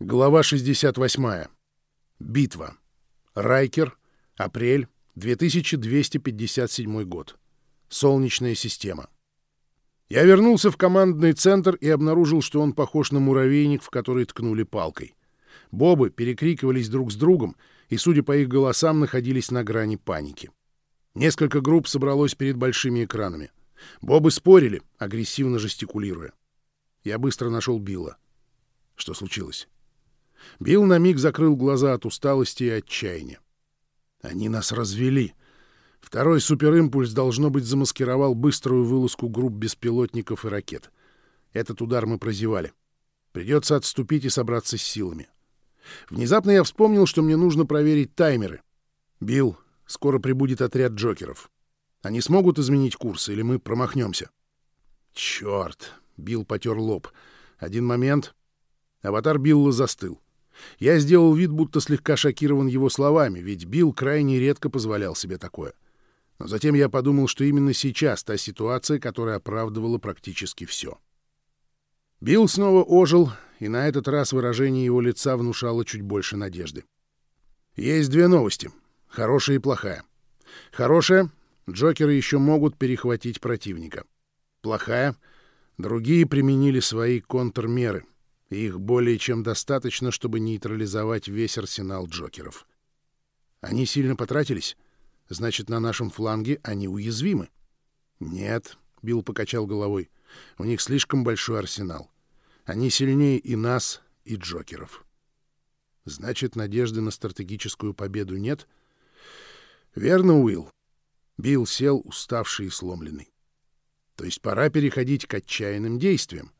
Глава 68. Битва. Райкер. Апрель. 2257 год. Солнечная система. Я вернулся в командный центр и обнаружил, что он похож на муравейник, в который ткнули палкой. Бобы перекрикивались друг с другом и, судя по их голосам, находились на грани паники. Несколько групп собралось перед большими экранами. Бобы спорили, агрессивно жестикулируя. Я быстро нашел Билла. Что случилось? Билл на миг закрыл глаза от усталости и отчаяния. Они нас развели. Второй суперимпульс, должно быть, замаскировал быструю вылазку групп беспилотников и ракет. Этот удар мы прозевали. Придется отступить и собраться с силами. Внезапно я вспомнил, что мне нужно проверить таймеры. Билл, скоро прибудет отряд Джокеров. Они смогут изменить курс, или мы промахнемся? Черт! Билл потер лоб. Один момент. Аватар Билла застыл. Я сделал вид, будто слегка шокирован его словами, ведь Билл крайне редко позволял себе такое. Но затем я подумал, что именно сейчас та ситуация, которая оправдывала практически все. Билл снова ожил, и на этот раз выражение его лица внушало чуть больше надежды. Есть две новости — хорошая и плохая. Хорошая — Джокеры еще могут перехватить противника. Плохая — другие применили свои контрмеры — их более чем достаточно, чтобы нейтрализовать весь арсенал Джокеров. Они сильно потратились? Значит, на нашем фланге они уязвимы? Нет, Билл покачал головой. У них слишком большой арсенал. Они сильнее и нас, и Джокеров. Значит, надежды на стратегическую победу нет? Верно, Уилл. Билл сел, уставший и сломленный. То есть пора переходить к отчаянным действиям.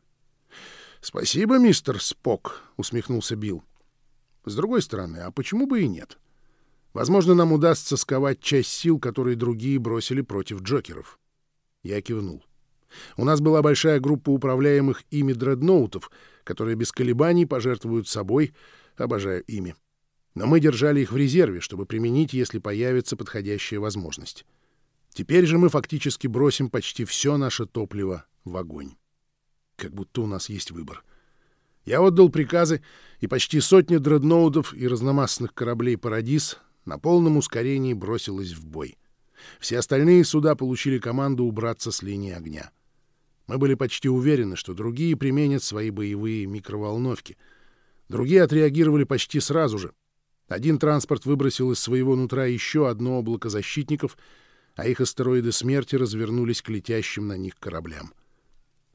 «Спасибо, мистер Спок», — усмехнулся Билл. «С другой стороны, а почему бы и нет? Возможно, нам удастся сковать часть сил, которые другие бросили против Джокеров». Я кивнул. У нас была большая группа управляемых ими дредноутов, которые без колебаний пожертвуют собой, обожаю ими. Но мы держали их в резерве, чтобы применить, если появится подходящая возможность. Теперь же мы фактически бросим почти все наше топливо в огонь. Как будто у нас есть выбор. Я отдал приказы, и почти сотня дредноутов и разномастных кораблей «Парадис» на полном ускорении бросилась в бой. Все остальные суда получили команду убраться с линии огня. Мы были почти уверены, что другие применят свои боевые микроволновки. Другие отреагировали почти сразу же. Один транспорт выбросил из своего нутра еще одно облако защитников, а их астероиды смерти развернулись к летящим на них кораблям.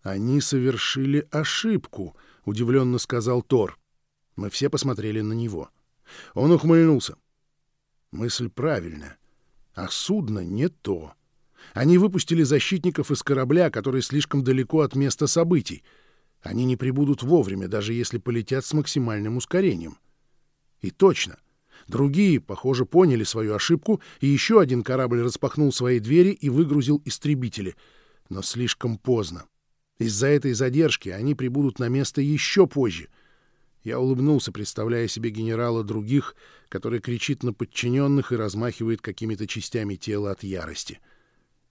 «Они совершили ошибку», — удивленно сказал Тор. Мы все посмотрели на него. Он ухмыльнулся. Мысль правильная. А судно не то. Они выпустили защитников из корабля, который слишком далеко от места событий. Они не прибудут вовремя, даже если полетят с максимальным ускорением. И точно. Другие, похоже, поняли свою ошибку, и еще один корабль распахнул свои двери и выгрузил истребители. Но слишком поздно. Из-за этой задержки они прибудут на место еще позже. Я улыбнулся, представляя себе генерала других, который кричит на подчиненных и размахивает какими-то частями тела от ярости.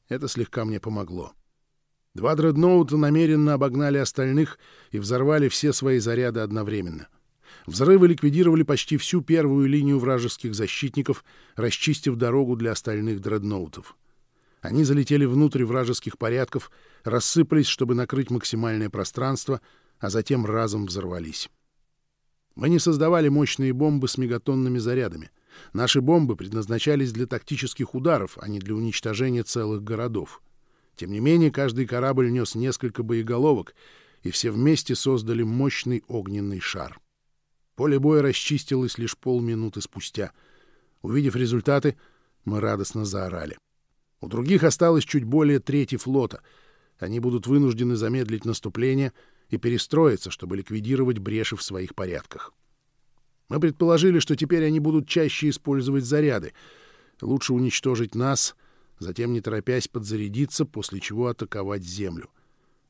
Это слегка мне помогло. Два дредноута намеренно обогнали остальных и взорвали все свои заряды одновременно. Взрывы ликвидировали почти всю первую линию вражеских защитников, расчистив дорогу для остальных дредноутов. Они залетели внутрь вражеских порядков, рассыпались, чтобы накрыть максимальное пространство, а затем разом взорвались. Мы не создавали мощные бомбы с мегатонными зарядами. Наши бомбы предназначались для тактических ударов, а не для уничтожения целых городов. Тем не менее, каждый корабль нес несколько боеголовок, и все вместе создали мощный огненный шар. Поле боя расчистилось лишь полминуты спустя. Увидев результаты, мы радостно заорали. У других осталось чуть более трети флота. Они будут вынуждены замедлить наступление и перестроиться, чтобы ликвидировать бреши в своих порядках. Мы предположили, что теперь они будут чаще использовать заряды. Лучше уничтожить нас, затем, не торопясь, подзарядиться, после чего атаковать Землю.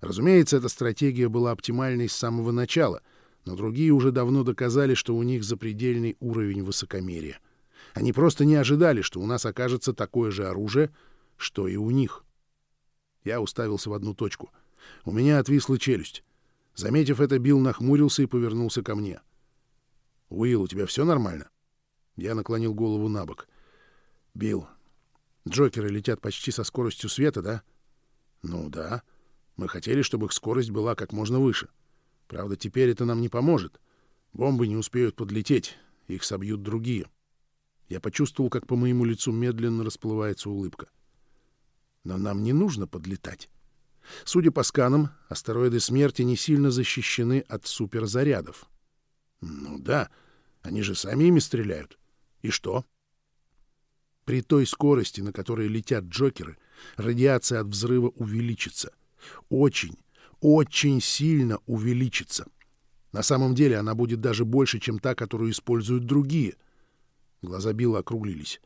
Разумеется, эта стратегия была оптимальной с самого начала, но другие уже давно доказали, что у них запредельный уровень высокомерия. Они просто не ожидали, что у нас окажется такое же оружие — что и у них. Я уставился в одну точку. У меня отвисла челюсть. Заметив это, Билл нахмурился и повернулся ко мне. «Уилл, у тебя все нормально?» Я наклонил голову на бок. «Билл, Джокеры летят почти со скоростью света, да? Ну да. Мы хотели, чтобы их скорость была как можно выше. Правда, теперь это нам не поможет. Бомбы не успеют подлететь, их собьют другие. Я почувствовал, как по моему лицу медленно расплывается улыбка. Но нам не нужно подлетать. Судя по сканам, астероиды смерти не сильно защищены от суперзарядов. Ну да, они же сами ими стреляют. И что? При той скорости, на которой летят Джокеры, радиация от взрыва увеличится. Очень, очень сильно увеличится. На самом деле она будет даже больше, чем та, которую используют другие. Глаза Билла округлились.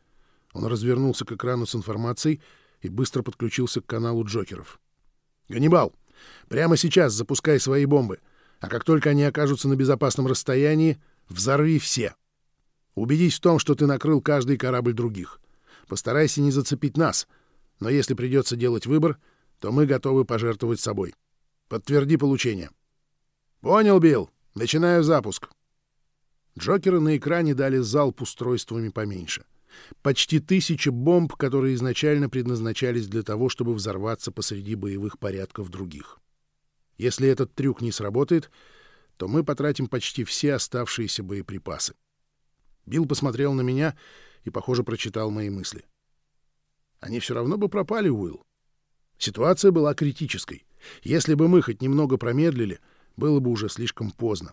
Он развернулся к экрану с информацией и быстро подключился к каналу Джокеров. «Ганнибал, прямо сейчас запускай свои бомбы, а как только они окажутся на безопасном расстоянии, взорви все. Убедись в том, что ты накрыл каждый корабль других. Постарайся не зацепить нас, но если придется делать выбор, то мы готовы пожертвовать собой. Подтверди получение. Понял, Билл. Начинаю запуск. Джокеры на экране дали залп устройствами поменьше. Почти тысяча бомб, которые изначально предназначались для того, чтобы взорваться посреди боевых порядков других. Если этот трюк не сработает, то мы потратим почти все оставшиеся боеприпасы. Билл посмотрел на меня и, похоже, прочитал мои мысли. Они все равно бы пропали, Уилл. Ситуация была критической. Если бы мы хоть немного промедлили, было бы уже слишком поздно.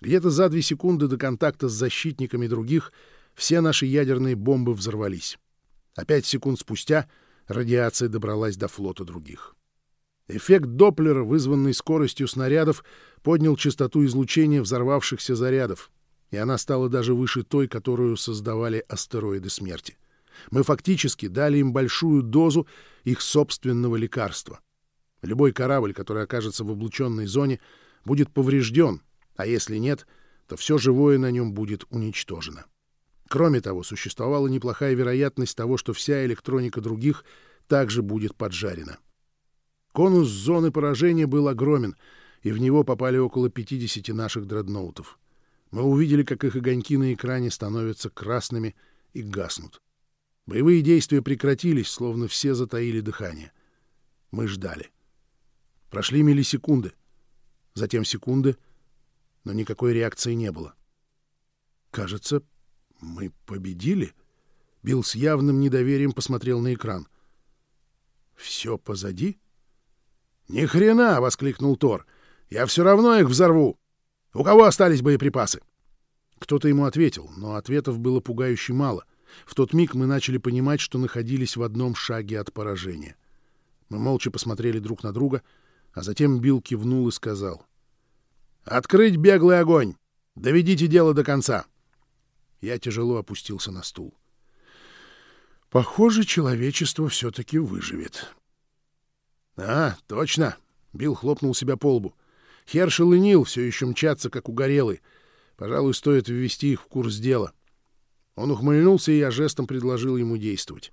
Где-то за две секунды до контакта с защитниками других все наши ядерные бомбы взорвались. А пять секунд спустя радиация добралась до флота других. Эффект Доплера, вызванный скоростью снарядов, поднял частоту излучения взорвавшихся зарядов и она стала даже выше той, которую создавали астероиды смерти. Мы фактически дали им большую дозу их собственного лекарства. Любой корабль, который окажется в облученной зоне, будет поврежден, а если нет, то все живое на нем будет уничтожено. Кроме того, существовала неплохая вероятность того, что вся электроника других также будет поджарена. Конус зоны поражения был огромен, и в него попали около 50 наших дредноутов. Мы увидели, как их огоньки на экране становятся красными и гаснут. Боевые действия прекратились, словно все затаили дыхание. Мы ждали. Прошли миллисекунды, затем секунды, но никакой реакции не было. Кажется, мы победили. Билл с явным недоверием посмотрел на экран. Все позади? Ни хрена! воскликнул Тор. Я все равно их взорву. У кого остались боеприпасы? Кто-то ему ответил, но ответов было пугающе мало. В тот миг мы начали понимать, что находились в одном шаге от поражения. Мы молча посмотрели друг на друга, а затем Билл кивнул и сказал. «Открыть беглый огонь! Доведите дело до конца!» Я тяжело опустился на стул. «Похоже, человечество все-таки выживет». «А, точно!» — Билл хлопнул себя по лбу. Хершел и Нил все еще мчатся, как угорелый. Пожалуй, стоит ввести их в курс дела. Он ухмыльнулся, и я жестом предложил ему действовать.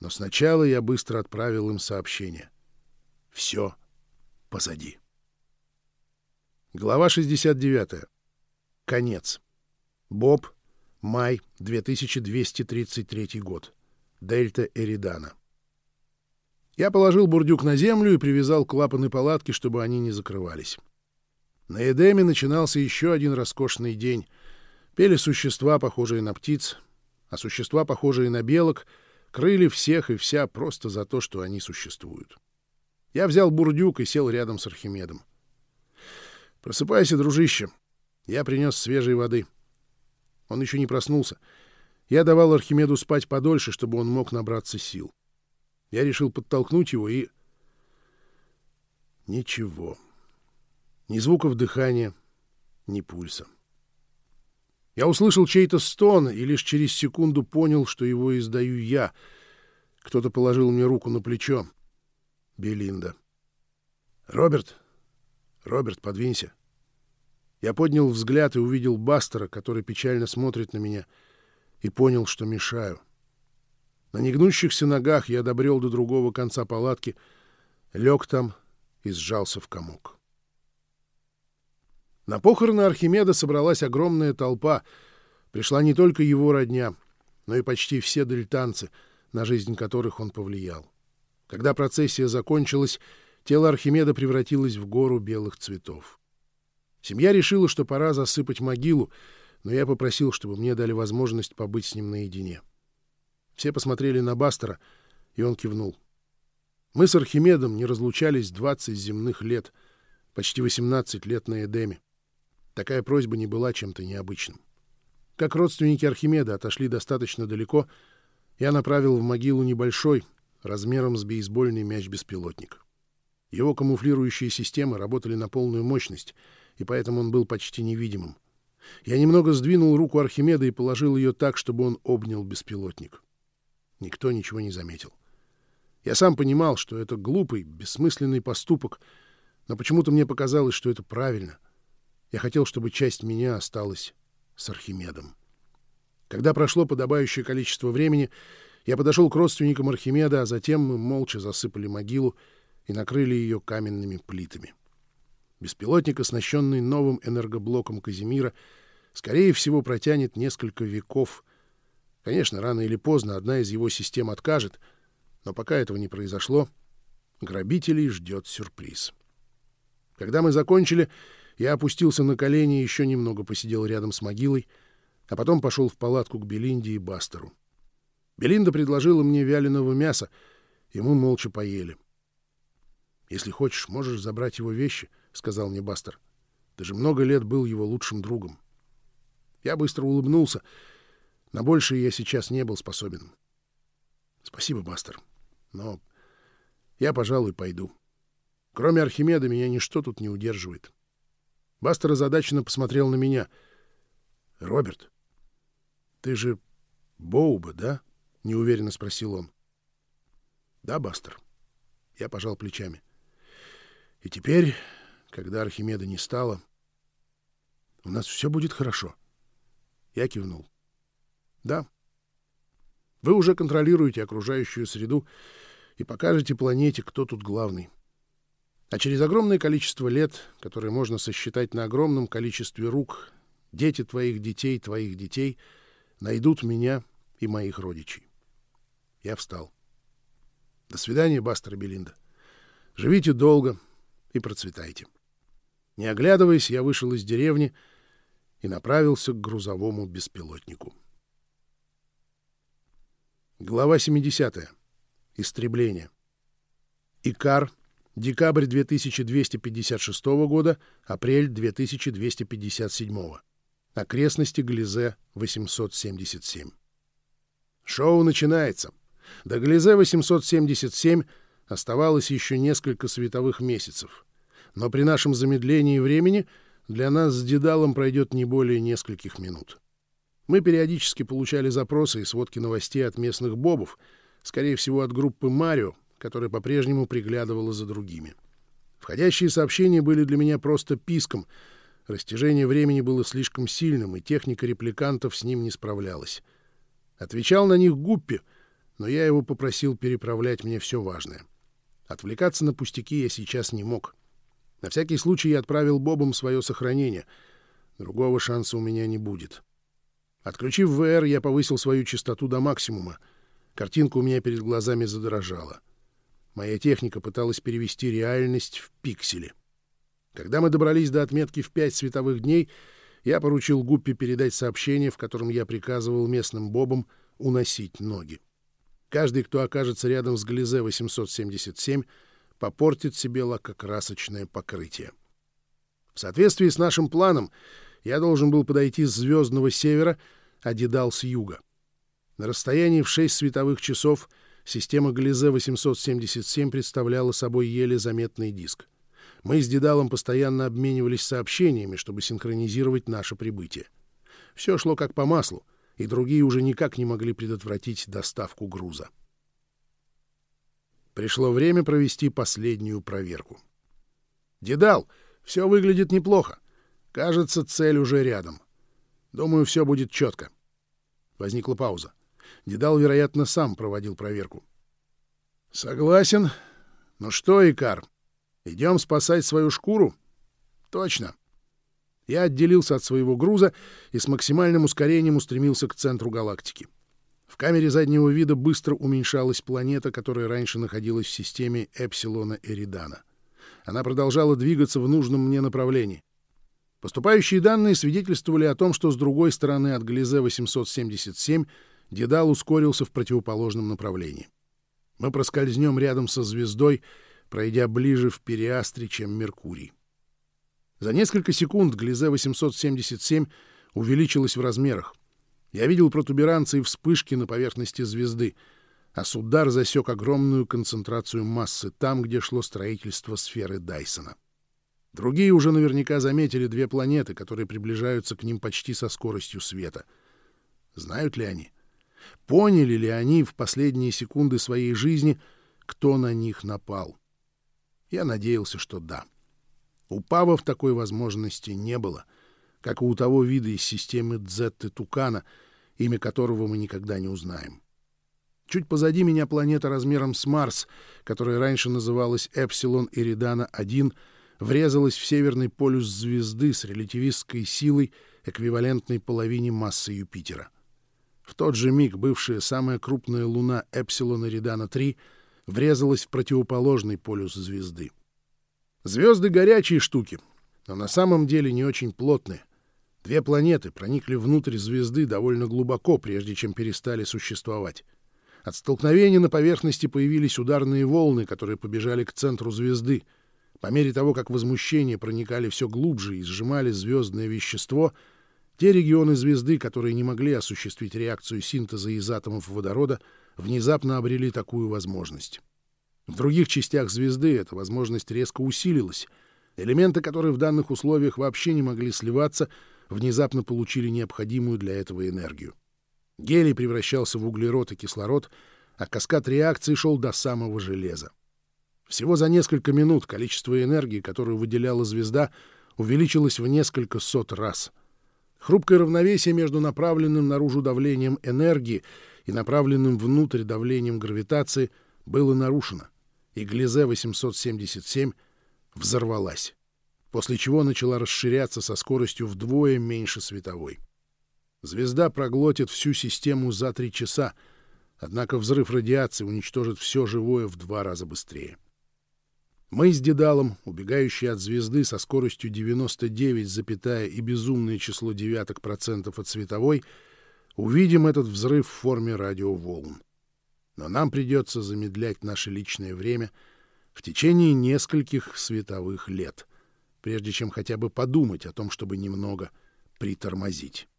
Но сначала я быстро отправил им сообщение. Все позади. Глава 69. Конец. Боб. Май 2233 год. Дельта Эридана. Я положил бурдюк на землю и привязал клапаны палатки, чтобы они не закрывались. На Эдеме начинался еще один роскошный день. Пели существа, похожие на птиц, а существа, похожие на белок, крыли всех и вся просто за то, что они существуют. Я взял бурдюк и сел рядом с Архимедом. «Просыпайся, дружище. Я принес свежей воды». Он еще не проснулся. Я давал Архимеду спать подольше, чтобы он мог набраться сил. Я решил подтолкнуть его и... Ничего. Ни звуков дыхания, ни пульса. Я услышал чей-то стон и лишь через секунду понял, что его издаю я. Кто-то положил мне руку на плечо. Белинда. «Роберт! Роберт, подвинься!» Я поднял взгляд и увидел Бастера, который печально смотрит на меня, и понял, что мешаю. На негнущихся ногах я добрел до другого конца палатки, лег там и сжался в комок. На похороны Архимеда собралась огромная толпа. Пришла не только его родня, но и почти все дельтанцы, на жизнь которых он повлиял. Когда процессия закончилась, тело Архимеда превратилось в гору белых цветов. Семья решила, что пора засыпать могилу, но я попросил, чтобы мне дали возможность побыть с ним наедине. Все посмотрели на Бастера, и он кивнул. Мы с Архимедом не разлучались 20 земных лет, почти 18 лет на Эдеме. Такая просьба не была чем-то необычным. Как родственники Архимеда отошли достаточно далеко, я направил в могилу небольшой, размером с бейсбольный мяч-беспилотник. Его камуфлирующие системы работали на полную мощность, и поэтому он был почти невидимым. Я немного сдвинул руку Архимеда и положил ее так, чтобы он обнял беспилотник. Никто ничего не заметил. Я сам понимал, что это глупый, бессмысленный поступок, но почему-то мне показалось, что это правильно — я хотел, чтобы часть меня осталась с Архимедом. Когда прошло подобающее количество времени, я подошел к родственникам Архимеда, а затем мы молча засыпали могилу и накрыли ее каменными плитами. Беспилотник, оснащенный новым энергоблоком Казимира, скорее всего, протянет несколько веков. Конечно, рано или поздно одна из его систем откажет, но пока этого не произошло, грабителей ждет сюрприз. Когда мы закончили, я опустился на колени еще немного посидел рядом с могилой, а потом пошел в палатку к Белинде и Бастеру. Белинда предложила мне вяленого мяса, и мы молча поели. «Если хочешь, можешь забрать его вещи», — сказал мне Бастер. «Ты же много лет был его лучшим другом». Я быстро улыбнулся. На большее я сейчас не был способен. «Спасибо, Бастер. Но я, пожалуй, пойду. Кроме Архимеда меня ничто тут не удерживает». Бастер озадаченно посмотрел на меня. «Роберт, ты же Боуба, да?» — неуверенно спросил он. «Да, Бастер». Я пожал плечами. «И теперь, когда Архимеда не стало, у нас все будет хорошо». Я кивнул. «Да. Вы уже контролируете окружающую среду и покажете планете, кто тут главный. А через огромное количество лет, которые можно сосчитать на огромном количестве рук, дети твоих детей, твоих детей найдут меня и моих родичей. Я встал. До свидания, Бастер и Белинда. Живите долго и процветайте. Не оглядываясь, я вышел из деревни и направился к грузовому беспилотнику. Глава 70. Истребление. Икар декабрь 2256 года, апрель 2257. Окрестности Глизе 877. Шоу начинается. До Глизе 877 оставалось еще несколько световых месяцев. Но при нашем замедлении времени для нас с Дедалом пройдет не более нескольких минут. Мы периодически получали запросы и сводки новостей от местных бобов, скорее всего, от группы «Марио», которая по-прежнему приглядывала за другими. Входящие сообщения были для меня просто писком. Растяжение времени было слишком сильным, и техника репликантов с ним не справлялась. Отвечал на них Гуппи, но я его попросил переправлять мне все важное. Отвлекаться на пустяки я сейчас не мог. На всякий случай я отправил Бобам свое сохранение. Другого шанса у меня не будет. Отключив ВР, я повысил свою частоту до максимума. Картинка у меня перед глазами задрожала. Моя техника пыталась перевести реальность в пиксели. Когда мы добрались до отметки в пять световых дней, я поручил Гуппи передать сообщение, в котором я приказывал местным бобам уносить ноги. Каждый, кто окажется рядом с Глизе 877, попортит себе лакокрасочное покрытие. В соответствии с нашим планом я должен был подойти с звездного севера, а Дедал с юга. На расстоянии в шесть световых часов — Система Глизе-877 представляла собой еле заметный диск. Мы с Дедалом постоянно обменивались сообщениями, чтобы синхронизировать наше прибытие. Все шло как по маслу, и другие уже никак не могли предотвратить доставку груза. Пришло время провести последнюю проверку. «Дедал, все выглядит неплохо. Кажется, цель уже рядом. Думаю, все будет четко». Возникла пауза. Дедал, вероятно, сам проводил проверку. — Согласен. Ну что, Икар, идем спасать свою шкуру? — Точно. Я отделился от своего груза и с максимальным ускорением устремился к центру галактики. В камере заднего вида быстро уменьшалась планета, которая раньше находилась в системе Эпсилона Эридана. Она продолжала двигаться в нужном мне направлении. Поступающие данные свидетельствовали о том, что с другой стороны от Глизе-877 Дедал ускорился в противоположном направлении. Мы проскользнем рядом со звездой, пройдя ближе в Периастре, чем Меркурий. За несколько секунд Глизе-877 увеличилась в размерах. Я видел протуберанцы и вспышки на поверхности звезды, а Судар засек огромную концентрацию массы там, где шло строительство сферы Дайсона. Другие уже наверняка заметили две планеты, которые приближаются к ним почти со скоростью света. Знают ли они? Поняли ли они в последние секунды своей жизни, кто на них напал? Я надеялся, что да. У Павов такой возможности не было, как и у того вида из системы Дзетты Тукана, имя которого мы никогда не узнаем. Чуть позади меня планета размером с Марс, которая раньше называлась Эпсилон Иридана-1, врезалась в северный полюс звезды с релятивистской силой, эквивалентной половине массы Юпитера. В тот же миг бывшая самая крупная луна Эпсилон Эридана-3 врезалась в противоположный полюс звезды. Звезды горячие штуки, но на самом деле не очень плотные. Две планеты проникли внутрь звезды довольно глубоко, прежде чем перестали существовать. От столкновения на поверхности появились ударные волны, которые побежали к центру звезды. По мере того, как возмущения проникали все глубже и сжимали звездное вещество — те регионы звезды, которые не могли осуществить реакцию синтеза из атомов водорода, внезапно обрели такую возможность. В других частях звезды эта возможность резко усилилась. Элементы, которые в данных условиях вообще не могли сливаться, внезапно получили необходимую для этого энергию. Гелий превращался в углерод и кислород, а каскад реакции шел до самого железа. Всего за несколько минут количество энергии, которую выделяла звезда, увеличилось в несколько сот раз — Хрупкое равновесие между направленным наружу давлением энергии и направленным внутрь давлением гравитации было нарушено, и Глизе-877 взорвалась, после чего начала расширяться со скоростью вдвое меньше световой. Звезда проглотит всю систему за три часа, однако взрыв радиации уничтожит все живое в два раза быстрее. — мы с Дедалом, убегающие от звезды со скоростью 99, запятая и безумное число девяток процентов от световой, увидим этот взрыв в форме радиоволн. Но нам придется замедлять наше личное время в течение нескольких световых лет, прежде чем хотя бы подумать о том, чтобы немного притормозить.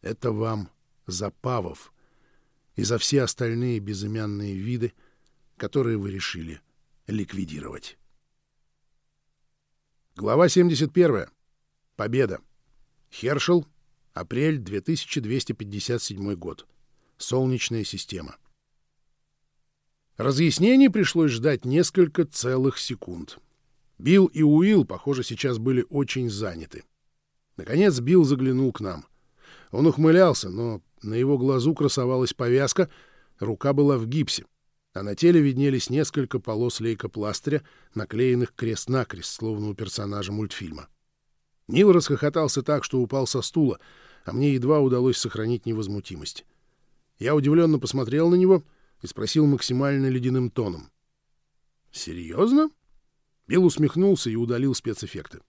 Это вам за павов и за все остальные безымянные виды, которые вы решили ликвидировать. Глава 71. Победа. Хершел. Апрель 2257 год. Солнечная система. Разъяснений пришлось ждать несколько целых секунд. Билл и Уилл, похоже, сейчас были очень заняты. Наконец Билл заглянул к нам. Он ухмылялся, но на его глазу красовалась повязка, рука была в гипсе а на теле виднелись несколько полос лейкопластыря, наклеенных крест-накрест, словно у персонажа мультфильма. Нил расхохотался так, что упал со стула, а мне едва удалось сохранить невозмутимость. Я удивленно посмотрел на него и спросил максимально ледяным тоном. «Серьезно?» Билл усмехнулся и удалил спецэффекты.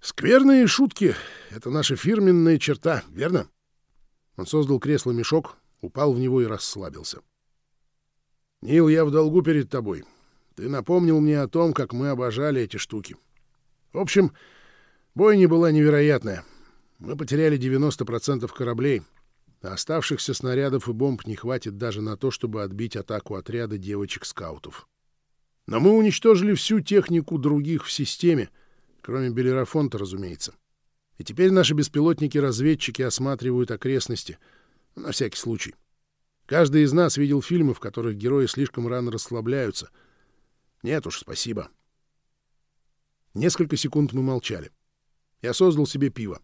«Скверные шутки — это наша фирменная черта, верно?» Он создал кресло-мешок, упал в него и расслабился. — Нил, я в долгу перед тобой. Ты напомнил мне о том, как мы обожали эти штуки. В общем, бойня была невероятная. Мы потеряли 90% кораблей, а оставшихся снарядов и бомб не хватит даже на то, чтобы отбить атаку отряда девочек-скаутов. Но мы уничтожили всю технику других в системе, кроме Белерафонта, разумеется. И теперь наши беспилотники-разведчики осматривают окрестности, на всякий случай. Каждый из нас видел фильмы, в которых герои слишком рано расслабляются. Нет уж, спасибо. Несколько секунд мы молчали. Я создал себе пиво.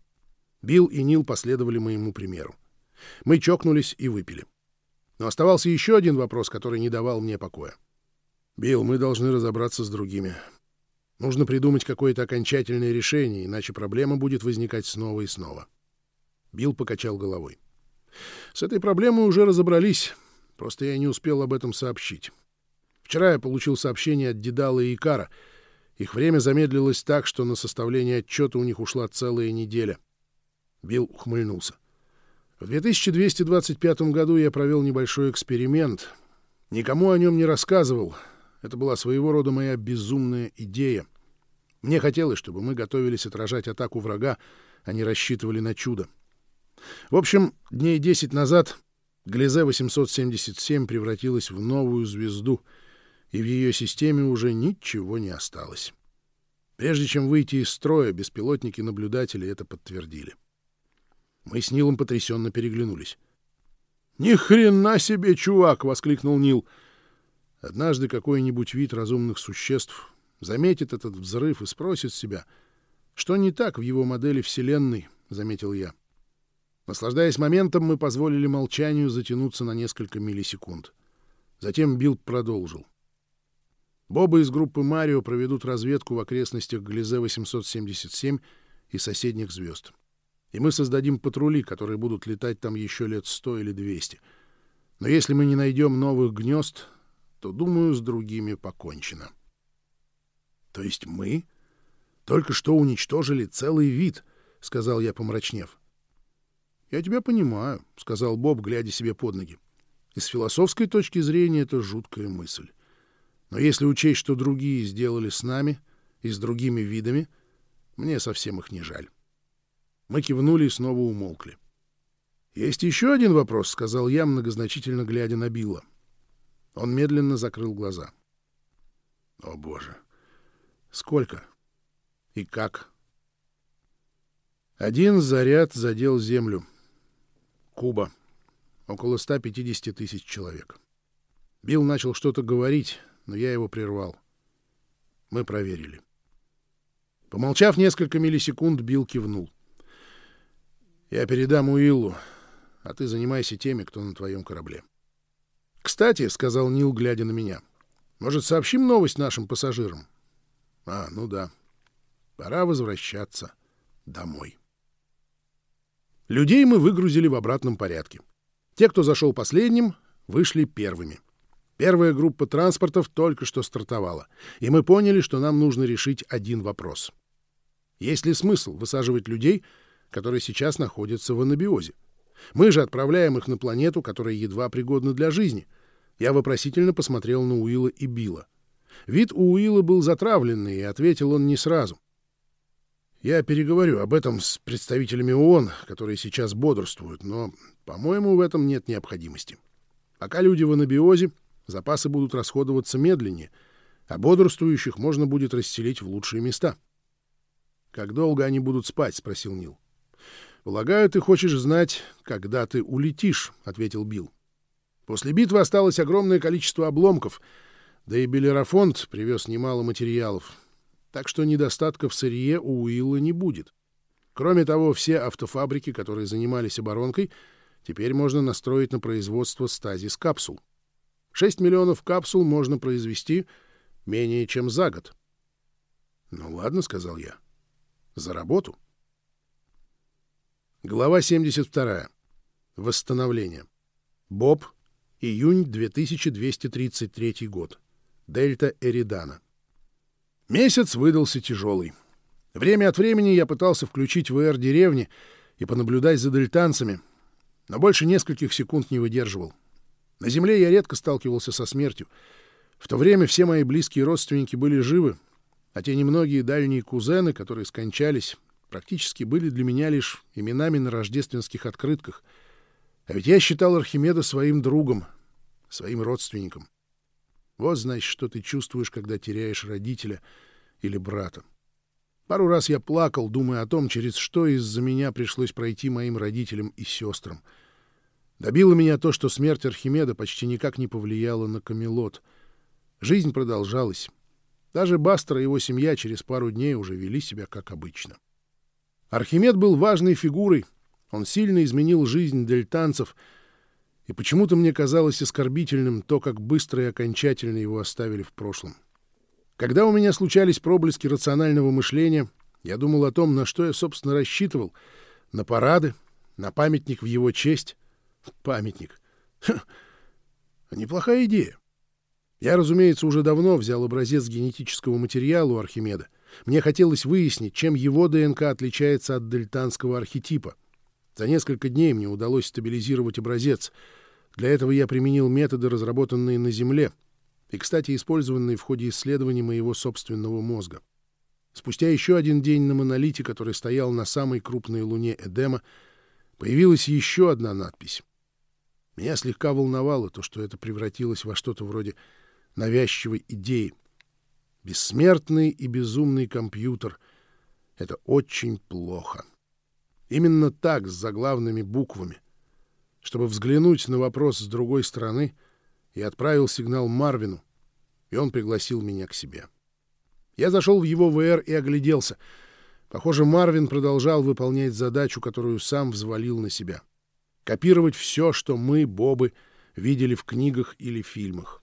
Билл и Нил последовали моему примеру. Мы чокнулись и выпили. Но оставался еще один вопрос, который не давал мне покоя. «Билл, мы должны разобраться с другими. Нужно придумать какое-то окончательное решение, иначе проблема будет возникать снова и снова. Билл покачал головой. С этой проблемой уже разобрались, просто я не успел об этом сообщить. Вчера я получил сообщение от Дедала и Икара. Их время замедлилось так, что на составление отчета у них ушла целая неделя. Билл ухмыльнулся. В 2225 году я провел небольшой эксперимент. Никому о нем не рассказывал. Это была своего рода моя безумная идея. Мне хотелось, чтобы мы готовились отражать атаку врага, а не рассчитывали на чудо. В общем, дней 10 назад Глизе-877 превратилась в новую звезду, и в ее системе уже ничего не осталось. Прежде чем выйти из строя, беспилотники-наблюдатели это подтвердили. Мы с Нилом потрясенно переглянулись. «Ни хрена себе, чувак!» — воскликнул Нил. Однажды какой-нибудь вид разумных существ заметит этот взрыв и спросит себя, что не так в его модели Вселенной, — заметил я. Наслаждаясь моментом, мы позволили молчанию затянуться на несколько миллисекунд. Затем Билл продолжил. Боба из группы «Марио» проведут разведку в окрестностях Глизе-877 и соседних звезд. И мы создадим патрули, которые будут летать там еще лет сто или двести. Но если мы не найдем новых гнезд, то, думаю, с другими покончено. — То есть мы только что уничтожили целый вид, — сказал я, помрачнев. «Я тебя понимаю», — сказал Боб, глядя себе под ноги. «И с философской точки зрения это жуткая мысль. Но если учесть, что другие сделали с нами и с другими видами, мне совсем их не жаль». Мы кивнули и снова умолкли. «Есть еще один вопрос», — сказал я, многозначительно глядя на Билла. Он медленно закрыл глаза. «О, Боже! Сколько? И как?» Один заряд задел землю. Куба. Около 150 тысяч человек. Билл начал что-то говорить, но я его прервал. Мы проверили. Помолчав несколько миллисекунд, Билл кивнул. «Я передам Уиллу, а ты занимайся теми, кто на твоем корабле». «Кстати», — сказал Нил, глядя на меня, — «может, сообщим новость нашим пассажирам?» «А, ну да. Пора возвращаться домой». Людей мы выгрузили в обратном порядке. Те, кто зашел последним, вышли первыми. Первая группа транспортов только что стартовала, и мы поняли, что нам нужно решить один вопрос. Есть ли смысл высаживать людей, которые сейчас находятся в анабиозе? Мы же отправляем их на планету, которая едва пригодна для жизни. Я вопросительно посмотрел на Уилла и Билла. Вид у Уилла был затравленный, и ответил он не сразу — я переговорю об этом с представителями ООН, которые сейчас бодрствуют, но, по-моему, в этом нет необходимости. Пока люди в анабиозе, запасы будут расходоваться медленнее, а бодрствующих можно будет расселить в лучшие места. «Как долго они будут спать?» — спросил Нил. «Полагаю, ты хочешь знать, когда ты улетишь», — ответил Билл. После битвы осталось огромное количество обломков, да и Белерафонд привез немало материалов так что недостатка в сырье у Уилла не будет. Кроме того, все автофабрики, которые занимались оборонкой, теперь можно настроить на производство стазис-капсул. 6 миллионов капсул можно произвести менее чем за год. «Ну ладно», — сказал я, — «за работу». Глава 72. Восстановление. Боб. Июнь 2233 год. Дельта Эридана. Месяц выдался тяжелый. Время от времени я пытался включить ВР деревни и понаблюдать за дельтанцами, но больше нескольких секунд не выдерживал. На земле я редко сталкивался со смертью. В то время все мои близкие родственники были живы, а те немногие дальние кузены, которые скончались, практически были для меня лишь именами на рождественских открытках. А ведь я считал Архимеда своим другом, своим родственником. Вот, значит, что ты чувствуешь, когда теряешь родителя или брата. Пару раз я плакал, думая о том, через что из-за меня пришлось пройти моим родителям и сестрам. Добило меня то, что смерть Архимеда почти никак не повлияла на Камелот. Жизнь продолжалась. Даже Бастер и его семья через пару дней уже вели себя как обычно. Архимед был важной фигурой. Он сильно изменил жизнь дельтанцев — и почему-то мне казалось оскорбительным то, как быстро и окончательно его оставили в прошлом. Когда у меня случались проблески рационального мышления, я думал о том, на что я, собственно, рассчитывал. На парады, на памятник в его честь. Памятник. Ха, неплохая идея. Я, разумеется, уже давно взял образец генетического материала у Архимеда. Мне хотелось выяснить, чем его ДНК отличается от дельтанского архетипа. За несколько дней мне удалось стабилизировать образец. Для этого я применил методы, разработанные на Земле — и, кстати, использованный в ходе исследований моего собственного мозга. Спустя еще один день на монолите, который стоял на самой крупной луне Эдема, появилась еще одна надпись. Меня слегка волновало то, что это превратилось во что-то вроде навязчивой идеи. Бессмертный и безумный компьютер — это очень плохо. Именно так, с заглавными буквами. Чтобы взглянуть на вопрос с другой стороны — и отправил сигнал Марвину, и он пригласил меня к себе. Я зашел в его ВР и огляделся. Похоже, Марвин продолжал выполнять задачу, которую сам взвалил на себя. Копировать все, что мы, Бобы, видели в книгах или фильмах.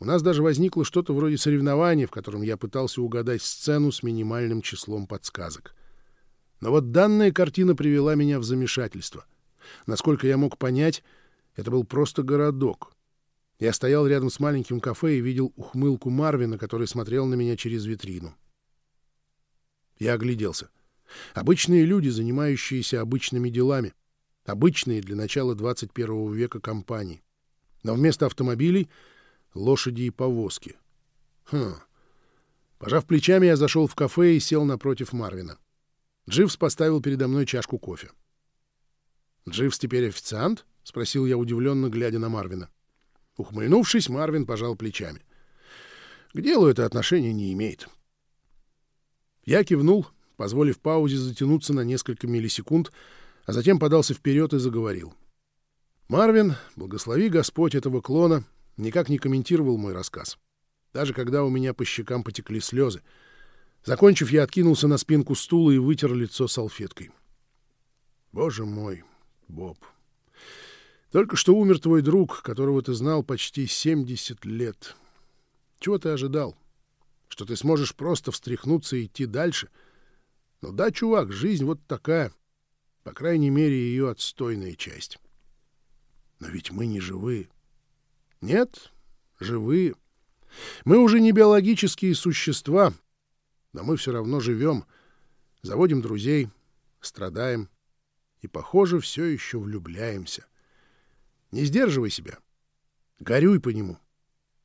У нас даже возникло что-то вроде соревнования, в котором я пытался угадать сцену с минимальным числом подсказок. Но вот данная картина привела меня в замешательство. Насколько я мог понять, это был просто городок. Я стоял рядом с маленьким кафе и видел ухмылку Марвина, который смотрел на меня через витрину. Я огляделся. Обычные люди, занимающиеся обычными делами. Обычные для начала 21 века компании. Но вместо автомобилей — лошади и повозки. Хм. Пожав плечами, я зашел в кафе и сел напротив Марвина. Дживс поставил передо мной чашку кофе. «Дживс теперь официант?» — спросил я удивленно, глядя на Марвина. Ухмыльнувшись, Марвин пожал плечами. К делу это отношение не имеет. Я кивнул, позволив паузе затянуться на несколько миллисекунд, а затем подался вперед и заговорил. Марвин, благослови Господь этого клона, никак не комментировал мой рассказ. Даже когда у меня по щекам потекли слезы. Закончив, я откинулся на спинку стула и вытер лицо салфеткой. Боже мой, Боб, только что умер твой друг, которого ты знал почти 70 лет. Чего ты ожидал? Что ты сможешь просто встряхнуться и идти дальше? Ну да, чувак, жизнь вот такая. По крайней мере, ее отстойная часть. Но ведь мы не живые. Нет, живые. Мы уже не биологические существа, но мы все равно живем, заводим друзей, страдаем и, похоже, все еще влюбляемся. Не сдерживай себя. Горюй по нему.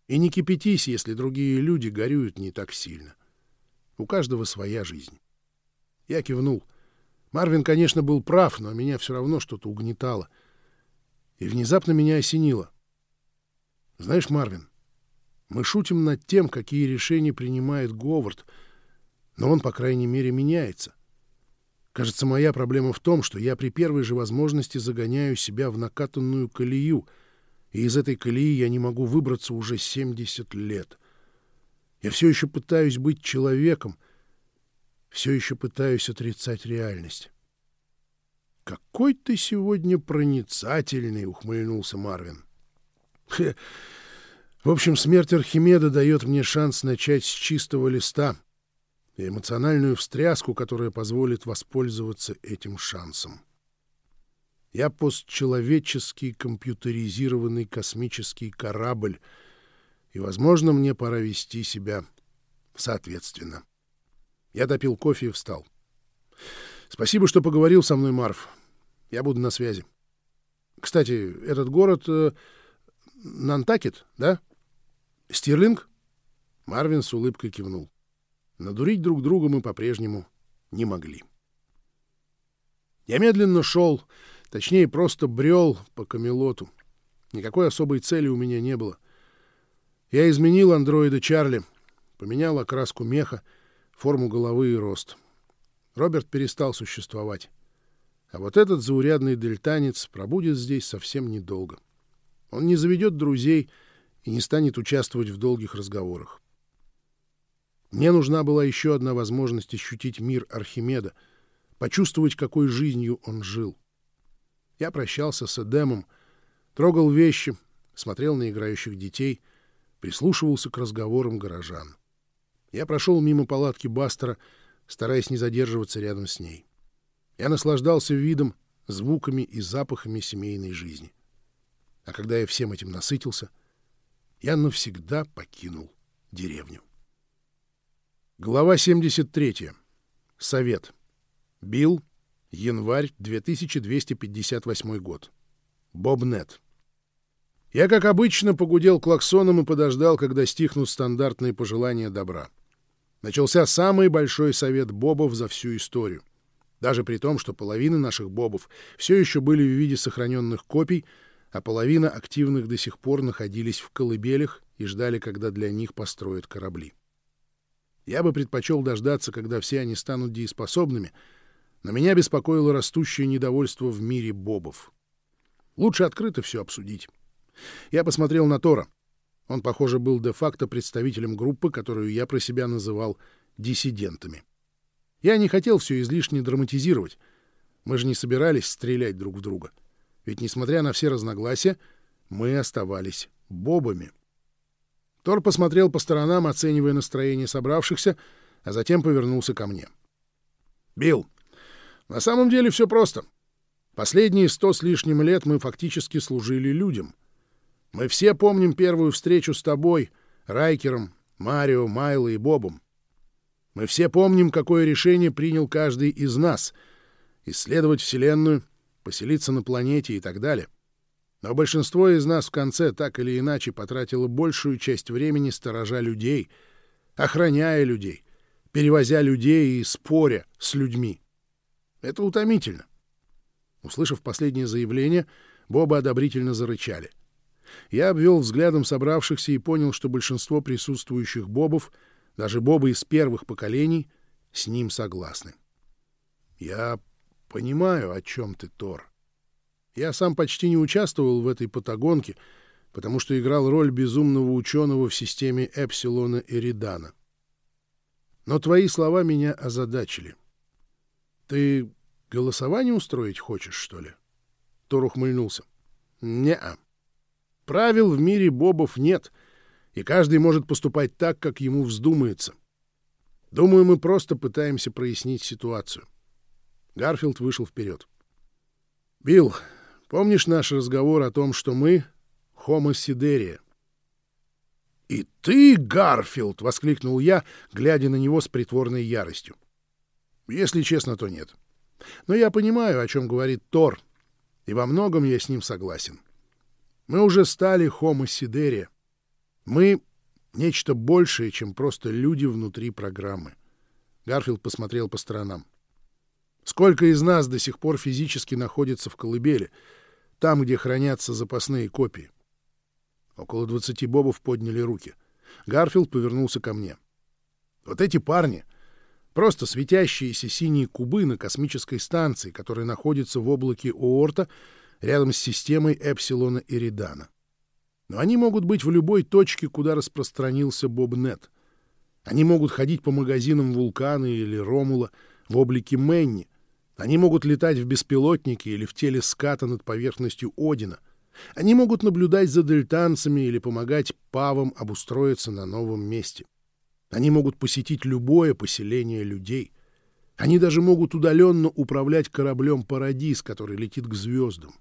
И не кипятись, если другие люди горюют не так сильно. У каждого своя жизнь. Я кивнул. Марвин, конечно, был прав, но меня все равно что-то угнетало. И внезапно меня осенило. Знаешь, Марвин, мы шутим над тем, какие решения принимает Говард, но он, по крайней мере, меняется. Кажется, моя проблема в том, что я при первой же возможности загоняю себя в накатанную колею, и из этой колеи я не могу выбраться уже 70 лет. Я все еще пытаюсь быть человеком, все еще пытаюсь отрицать реальность. «Какой ты сегодня проницательный!» — ухмыльнулся Марвин. В общем, смерть Архимеда дает мне шанс начать с чистого листа и эмоциональную встряску, которая позволит воспользоваться этим шансом. Я постчеловеческий компьютеризированный космический корабль, и, возможно, мне пора вести себя соответственно. Я допил кофе и встал. Спасибо, что поговорил со мной, Марф. Я буду на связи. Кстати, этот город э, Нантакет, да? Стирлинг? Марвин с улыбкой кивнул. Надурить друг друга мы по-прежнему не могли. Я медленно шел, точнее, просто брел по Камелоту. Никакой особой цели у меня не было. Я изменил андроида Чарли, поменял окраску меха, форму головы и рост. Роберт перестал существовать. А вот этот заурядный дельтанец пробудет здесь совсем недолго. Он не заведет друзей и не станет участвовать в долгих разговорах. Мне нужна была еще одна возможность ощутить мир Архимеда, почувствовать, какой жизнью он жил. Я прощался с Эдемом, трогал вещи, смотрел на играющих детей, прислушивался к разговорам горожан. Я прошел мимо палатки Бастера, стараясь не задерживаться рядом с ней. Я наслаждался видом, звуками и запахами семейной жизни. А когда я всем этим насытился, я навсегда покинул деревню. Глава 73. Совет. Билл. Январь 2258 год. Бобнет. Я, как обычно, погудел клаксоном и подождал, когда стихнут стандартные пожелания добра. Начался самый большой совет бобов за всю историю. Даже при том, что половина наших бобов все еще были в виде сохраненных копий, а половина активных до сих пор находились в колыбелях и ждали, когда для них построят корабли. Я бы предпочел дождаться, когда все они станут дееспособными, но меня беспокоило растущее недовольство в мире бобов. Лучше открыто все обсудить. Я посмотрел на Тора. Он, похоже, был де-факто представителем группы, которую я про себя называл диссидентами. Я не хотел все излишне драматизировать. Мы же не собирались стрелять друг в друга. Ведь, несмотря на все разногласия, мы оставались бобами. Тор посмотрел по сторонам, оценивая настроение собравшихся, а затем повернулся ко мне. «Билл, на самом деле все просто. Последние сто с лишним лет мы фактически служили людям — мы все помним первую встречу с тобой, Райкером, Марио, Майло и Бобом. Мы все помним, какое решение принял каждый из нас — исследовать Вселенную, поселиться на планете и так далее. Но большинство из нас в конце так или иначе потратило большую часть времени сторожа людей, охраняя людей, перевозя людей и споря с людьми. Это утомительно. Услышав последнее заявление, Боба одобрительно зарычали — я обвел взглядом собравшихся и понял, что большинство присутствующих бобов, даже бобы из первых поколений, с ним согласны. Я понимаю, о чем ты, Тор. Я сам почти не участвовал в этой патагонке, потому что играл роль безумного ученого в системе Эпсилона Эридана. Но твои слова меня озадачили. Ты голосование устроить хочешь, что ли? Тор ухмыльнулся. Не-а. Правил в мире бобов нет, и каждый может поступать так, как ему вздумается. Думаю, мы просто пытаемся прояснить ситуацию. Гарфилд вышел вперед. «Билл, помнишь наш разговор о том, что мы — Homo Sideria?» «И ты, Гарфилд!» — воскликнул я, глядя на него с притворной яростью. «Если честно, то нет. Но я понимаю, о чем говорит Тор, и во многом я с ним согласен. Мы уже стали Homo Сидерия. Мы — нечто большее, чем просто люди внутри программы. Гарфилд посмотрел по сторонам. Сколько из нас до сих пор физически находится в колыбели, там, где хранятся запасные копии? Около двадцати бобов подняли руки. Гарфилд повернулся ко мне. Вот эти парни — просто светящиеся синие кубы на космической станции, которая находится в облаке Оорта — рядом с системой Эпсилона Эридана. Но они могут быть в любой точке, куда распространился Бобнет. Они могут ходить по магазинам Вулкана или Ромула в облике Менни. Они могут летать в беспилотнике или в теле ската над поверхностью Одина. Они могут наблюдать за дельтанцами или помогать павам обустроиться на новом месте. Они могут посетить любое поселение людей. Они даже могут удаленно управлять кораблем «Парадис», который летит к звездам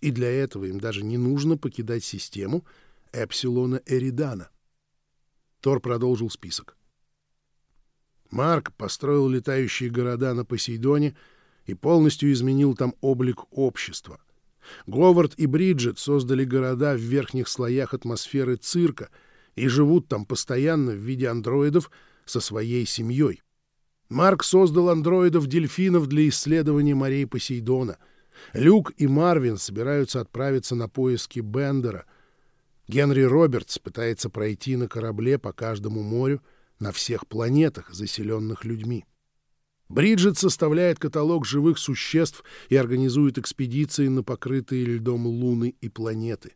и для этого им даже не нужно покидать систему Эпсилона Эридана. Тор продолжил список. Марк построил летающие города на Посейдоне и полностью изменил там облик общества. Говард и Бриджит создали города в верхних слоях атмосферы цирка и живут там постоянно в виде андроидов со своей семьей. Марк создал андроидов-дельфинов для исследования морей Посейдона — Люк и Марвин собираются отправиться на поиски Бендера. Генри Робертс пытается пройти на корабле по каждому морю на всех планетах, заселенных людьми. Бриджит составляет каталог живых существ и организует экспедиции на покрытые льдом луны и планеты.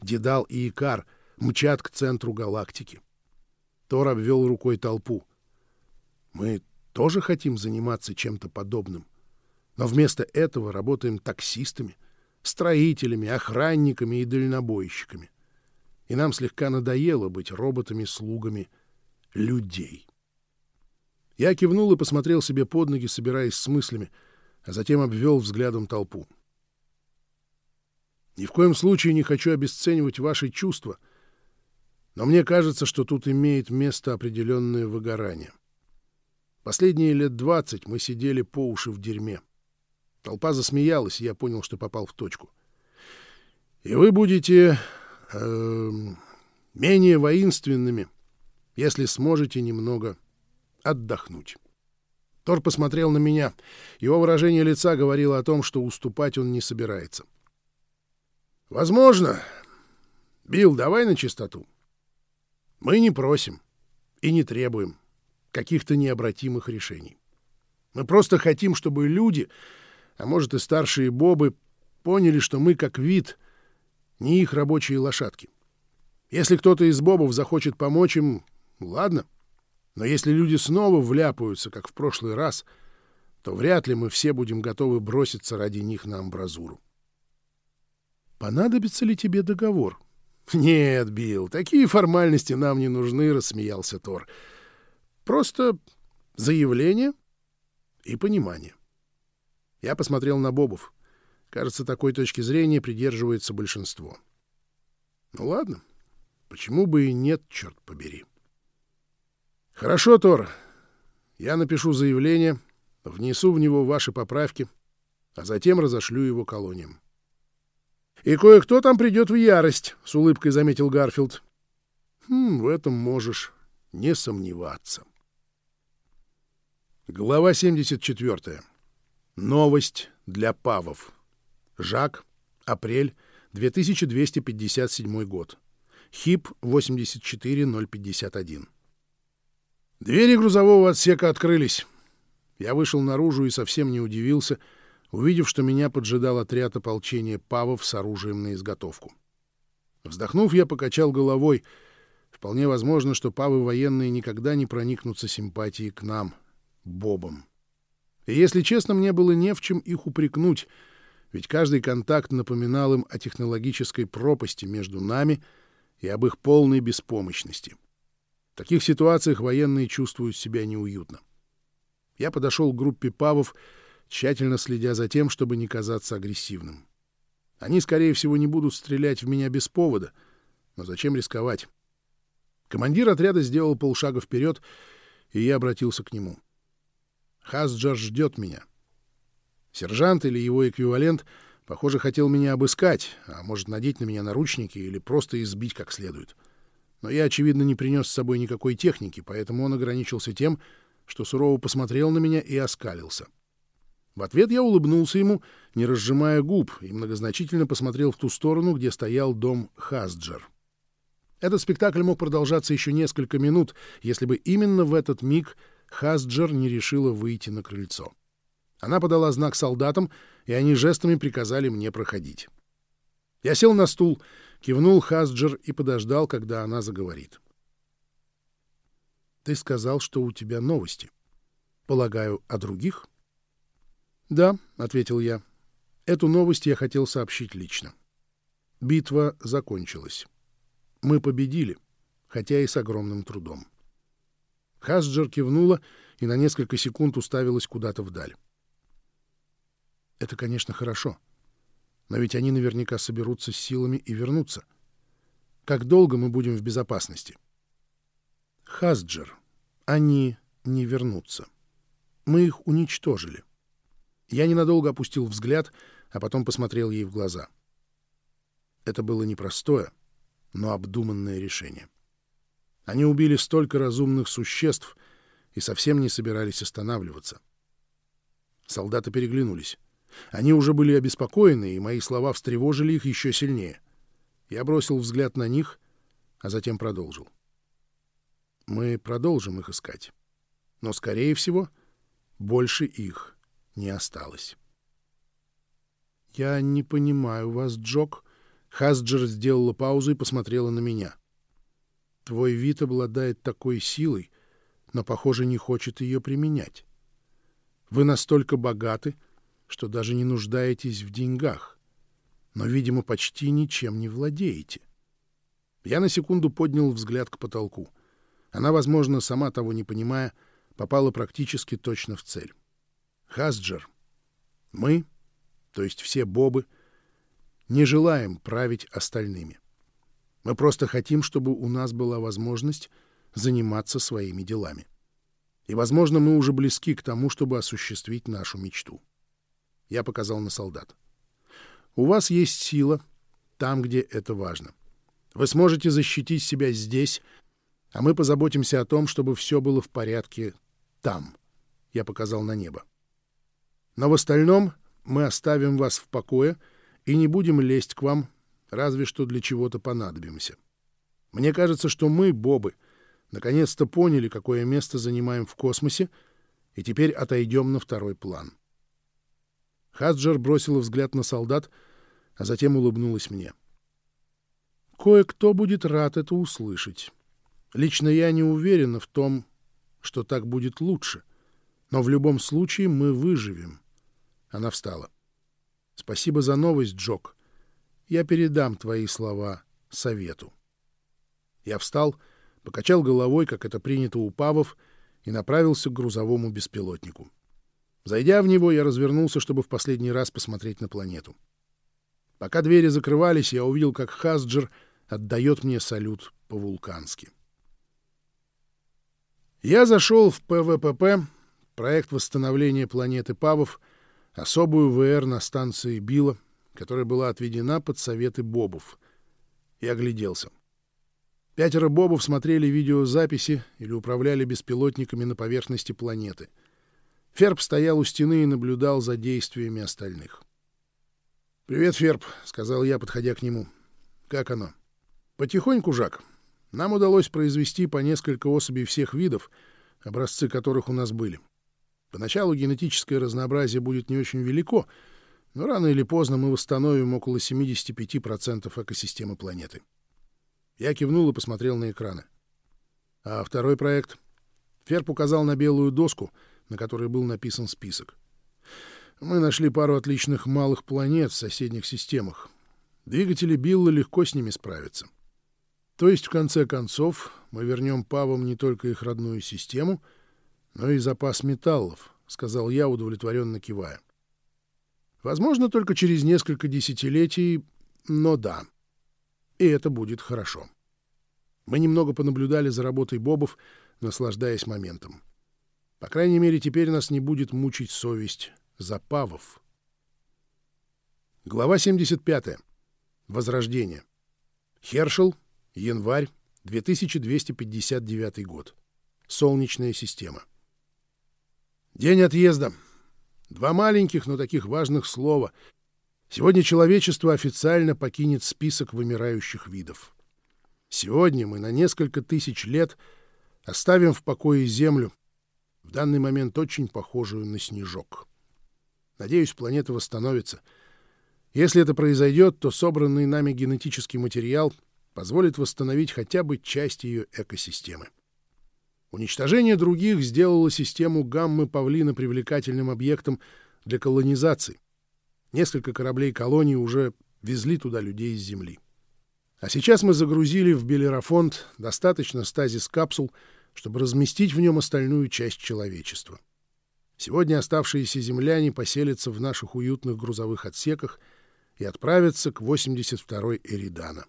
Дедал и Икар мчат к центру галактики. Тор обвел рукой толпу. «Мы тоже хотим заниматься чем-то подобным?» Но вместо этого работаем таксистами, строителями, охранниками и дальнобойщиками. И нам слегка надоело быть роботами-слугами людей. Я кивнул и посмотрел себе под ноги, собираясь с мыслями, а затем обвел взглядом толпу. Ни в коем случае не хочу обесценивать ваши чувства, но мне кажется, что тут имеет место определенное выгорание. Последние лет двадцать мы сидели по уши в дерьме. Толпа засмеялась, и я понял, что попал в точку. И вы будете э, менее воинственными, если сможете немного отдохнуть. Тор посмотрел на меня. Его выражение лица говорило о том, что уступать он не собирается. «Возможно. Билл, давай на чистоту. Мы не просим и не требуем каких-то необратимых решений. Мы просто хотим, чтобы люди, а может и старшие бобы, поняли, что мы как вид не их рабочие лошадки. Если кто-то из бобов захочет помочь им, ладно. Но если люди снова вляпаются, как в прошлый раз, то вряд ли мы все будем готовы броситься ради них на амбразуру. «Понадобится ли тебе договор?» «Нет, Билл, такие формальности нам не нужны», — рассмеялся Тор. Просто заявление и понимание. Я посмотрел на Бобов. Кажется, такой точки зрения придерживается большинство. Ну ладно, почему бы и нет, черт побери. Хорошо, Тор. Я напишу заявление, внесу в него ваши поправки, а затем разошлю его колониям. «И кое-кто там придет в ярость», — с улыбкой заметил Гарфилд. «Хм, в этом можешь не сомневаться». Глава 74. Новость для павов. Жак. Апрель. 2257 год. ХИП 84051. Двери грузового отсека открылись. Я вышел наружу и совсем не удивился, увидев, что меня поджидал отряд ополчения павов с оружием на изготовку. Вздохнув, я покачал головой. Вполне возможно, что павы военные никогда не проникнутся симпатией к нам — Бобом. И, если честно, мне было не в чем их упрекнуть, ведь каждый контакт напоминал им о технологической пропасти между нами и об их полной беспомощности. Таких ситуациях военные чувствуют себя неуютно. Я подошел к группе павов, тщательно следя за тем, чтобы не казаться агрессивным. Они, скорее всего, не будут стрелять в меня без повода, но зачем рисковать? Командир отряда сделал полшага вперед, и я обратился к нему — Хасджар ждет меня. Сержант или его эквивалент, похоже, хотел меня обыскать, а может, надеть на меня наручники или просто избить как следует. Но я, очевидно, не принес с собой никакой техники, поэтому он ограничился тем, что сурово посмотрел на меня и оскалился. В ответ я улыбнулся ему, не разжимая губ, и многозначительно посмотрел в ту сторону, где стоял дом Хасджар. Этот спектакль мог продолжаться еще несколько минут, если бы именно в этот миг Хасджер не решила выйти на крыльцо. Она подала знак солдатам, и они жестами приказали мне проходить. Я сел на стул, кивнул Хасджер и подождал, когда она заговорит. «Ты сказал, что у тебя новости. Полагаю, о других?» «Да», — ответил я. «Эту новость я хотел сообщить лично. Битва закончилась. Мы победили, хотя и с огромным трудом. Хасджер кивнула и на несколько секунд уставилась куда-то вдаль. «Это, конечно, хорошо. Но ведь они наверняка соберутся с силами и вернутся. Как долго мы будем в безопасности?» «Хасджер, они не вернутся. Мы их уничтожили». Я ненадолго опустил взгляд, а потом посмотрел ей в глаза. Это было непростое, но обдуманное решение. — они убили столько разумных существ и совсем не собирались останавливаться. Солдаты переглянулись. Они уже были обеспокоены, и мои слова встревожили их еще сильнее. Я бросил взгляд на них, а затем продолжил. Мы продолжим их искать. Но, скорее всего, больше их не осталось. «Я не понимаю вас, Джок». Хасджер сделала паузу и посмотрела на меня. Твой вид обладает такой силой, но, похоже, не хочет ее применять. Вы настолько богаты, что даже не нуждаетесь в деньгах, но, видимо, почти ничем не владеете. Я на секунду поднял взгляд к потолку. Она, возможно, сама того не понимая, попала практически точно в цель. Хасджер, мы, то есть все бобы, не желаем править остальными. Мы просто хотим, чтобы у нас была возможность заниматься своими делами. И, возможно, мы уже близки к тому, чтобы осуществить нашу мечту. Я показал на солдат. У вас есть сила там, где это важно. Вы сможете защитить себя здесь, а мы позаботимся о том, чтобы все было в порядке там. Я показал на небо. Но в остальном мы оставим вас в покое и не будем лезть к вам, разве что для чего-то понадобимся. Мне кажется, что мы, Бобы, наконец-то поняли, какое место занимаем в космосе, и теперь отойдем на второй план. Хаджер бросила взгляд на солдат, а затем улыбнулась мне. Кое-кто будет рад это услышать. Лично я не уверена в том, что так будет лучше, но в любом случае мы выживем. Она встала. Спасибо за новость, Джок. Я передам твои слова совету. Я встал, покачал головой, как это принято у павов, и направился к грузовому беспилотнику. Зайдя в него, я развернулся, чтобы в последний раз посмотреть на планету. Пока двери закрывались, я увидел, как Хасджер отдает мне салют по-вулкански. Я зашел в ПВПП, проект восстановления планеты Павов, особую ВР на станции Била, которая была отведена под советы Бобов, и огляделся. Пятеро Бобов смотрели видеозаписи или управляли беспилотниками на поверхности планеты. Ферб стоял у стены и наблюдал за действиями остальных. «Привет, Ферб», — сказал я, подходя к нему. «Как оно?» «Потихоньку, Жак. Нам удалось произвести по несколько особей всех видов, образцы которых у нас были. Поначалу генетическое разнообразие будет не очень велико, но рано или поздно мы восстановим около 75% экосистемы планеты. Я кивнул и посмотрел на экраны. А второй проект? Ферб указал на белую доску, на которой был написан список. Мы нашли пару отличных малых планет в соседних системах. Двигатели Билла легко с ними справятся. — то есть, в конце концов, мы вернем павам не только их родную систему, но и запас металлов, — сказал я, удовлетворенно кивая. Возможно, только через несколько десятилетий, но да. И это будет хорошо. Мы немного понаблюдали за работой бобов, наслаждаясь моментом. По крайней мере, теперь нас не будет мучить совесть за павов. Глава 75. Возрождение. Хершел Январь 2259 год. Солнечная система. День отъезда. Два маленьких, но таких важных слова. Сегодня человечество официально покинет список вымирающих видов. Сегодня мы на несколько тысяч лет оставим в покое Землю, в данный момент очень похожую на снежок. Надеюсь, планета восстановится. Если это произойдет, то собранный нами генетический материал — позволит восстановить хотя бы часть ее экосистемы. Уничтожение других сделало систему гаммы павлина привлекательным объектом для колонизации. Несколько кораблей колонии уже везли туда людей с Земли. А сейчас мы загрузили в Белерафонд достаточно стазис-капсул, чтобы разместить в нем остальную часть человечества. Сегодня оставшиеся земляне поселятся в наших уютных грузовых отсеках и отправятся к 82-й Эридана.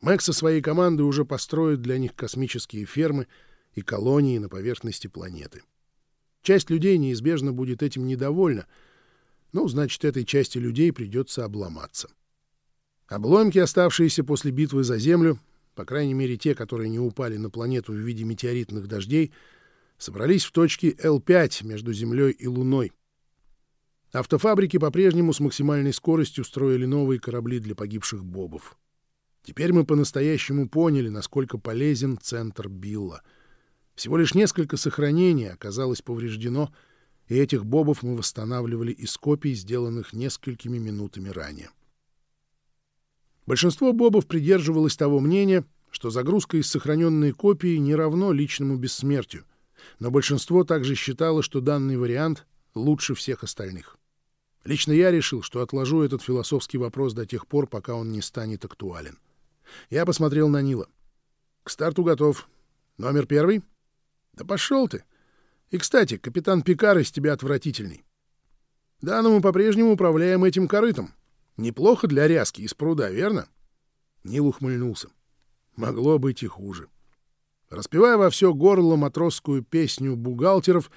Мэг со своей командой уже построит для них космические фермы и колонии на поверхности планеты. Часть людей неизбежно будет этим недовольна, ну, значит, этой части людей придется обломаться. Обломки, оставшиеся после битвы за Землю, по крайней мере те, которые не упали на планету в виде метеоритных дождей, собрались в точке L5 между Землей и Луной. Автофабрики по-прежнему с максимальной скоростью строили новые корабли для погибших бобов. Теперь мы по-настоящему поняли, насколько полезен центр Билла. Всего лишь несколько сохранений оказалось повреждено, и этих бобов мы восстанавливали из копий, сделанных несколькими минутами ранее. Большинство бобов придерживалось того мнения, что загрузка из сохраненной копии не равно личному бессмертию, но большинство также считало, что данный вариант лучше всех остальных. Лично я решил, что отложу этот философский вопрос до тех пор, пока он не станет актуален. Я посмотрел на Нила. «К старту готов. Номер первый?» «Да пошел ты!» И, кстати, капитан Пикар из тебя отвратительный. Да, но мы по-прежнему управляем этим корытом. Неплохо для ряски из пруда, верно? Нил ухмыльнулся. Могло быть и хуже. Распевая во все горло матросскую песню бухгалтеров,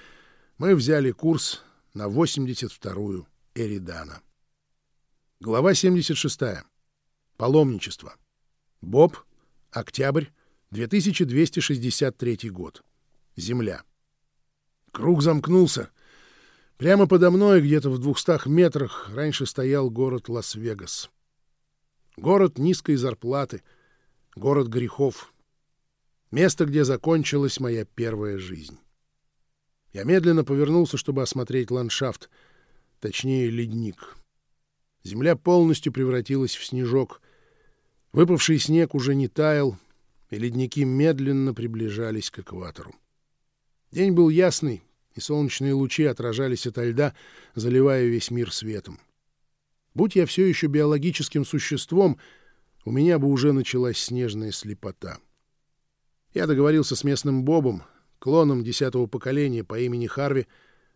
мы взяли курс на 82-ю Эридана. Глава 76. Паломничество. Боб. Октябрь. 2263 год. Земля. Круг замкнулся. Прямо подо мной, где-то в двухстах метрах, раньше стоял город Лас-Вегас. Город низкой зарплаты, город грехов. Место, где закончилась моя первая жизнь. Я медленно повернулся, чтобы осмотреть ландшафт, точнее, ледник. Земля полностью превратилась в снежок. Выпавший снег уже не таял, и ледники медленно приближались к экватору. День был ясный, и солнечные лучи отражались ото льда, заливая весь мир светом. Будь я все еще биологическим существом, у меня бы уже началась снежная слепота. Я договорился с местным Бобом, клоном десятого поколения по имени Харви,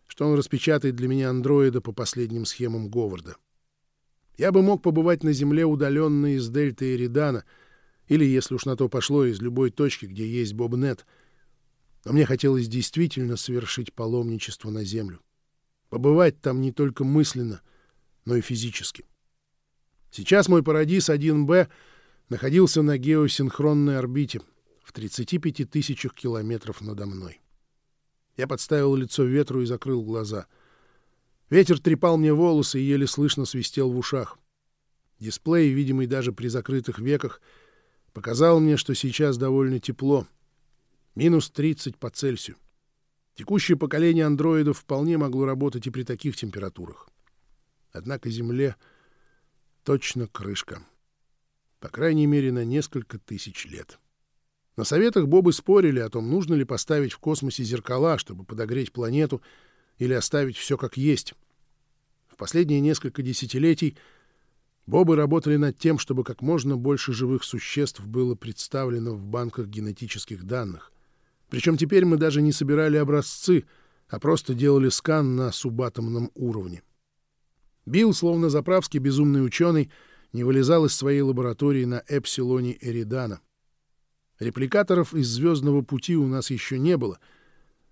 что он распечатает для меня андроида по последним схемам Говарда. Я бы мог побывать на Земле удаленно из Дельты Эридана, или, если уж на то пошло, из любой точки, где есть Бобнет — но мне хотелось действительно совершить паломничество на Землю. Побывать там не только мысленно, но и физически. Сейчас мой Парадис 1Б находился на геосинхронной орбите в 35 тысячах километров надо мной. Я подставил лицо ветру и закрыл глаза. Ветер трепал мне волосы и еле слышно свистел в ушах. Дисплей, видимый даже при закрытых веках, показал мне, что сейчас довольно тепло — Минус 30 по Цельсию. Текущее поколение андроидов вполне могло работать и при таких температурах. Однако Земле точно крышка. По крайней мере, на несколько тысяч лет. На советах Бобы спорили о том, нужно ли поставить в космосе зеркала, чтобы подогреть планету, или оставить все как есть. В последние несколько десятилетий Бобы работали над тем, чтобы как можно больше живых существ было представлено в банках генетических данных — причем теперь мы даже не собирали образцы, а просто делали скан на субатомном уровне. Билл, словно заправский безумный ученый, не вылезал из своей лаборатории на Эпсилоне Эридана. Репликаторов из «Звездного пути» у нас еще не было,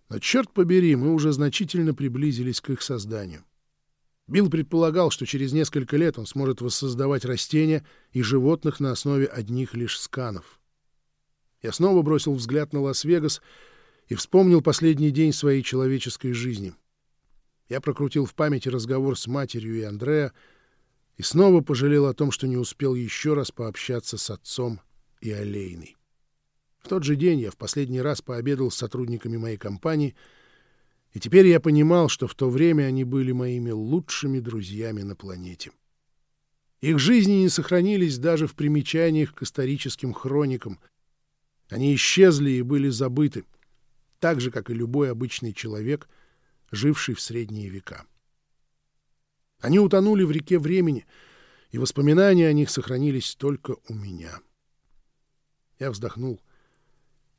но, черт побери, мы уже значительно приблизились к их созданию. Билл предполагал, что через несколько лет он сможет воссоздавать растения и животных на основе одних лишь сканов. Я снова бросил взгляд на Лас-Вегас и вспомнил последний день своей человеческой жизни. Я прокрутил в памяти разговор с матерью и Андреа и снова пожалел о том, что не успел еще раз пообщаться с отцом и Олейной. В тот же день я в последний раз пообедал с сотрудниками моей компании, и теперь я понимал, что в то время они были моими лучшими друзьями на планете. Их жизни не сохранились даже в примечаниях к историческим хроникам — они исчезли и были забыты, так же, как и любой обычный человек, живший в средние века. Они утонули в реке времени, и воспоминания о них сохранились только у меня. Я вздохнул.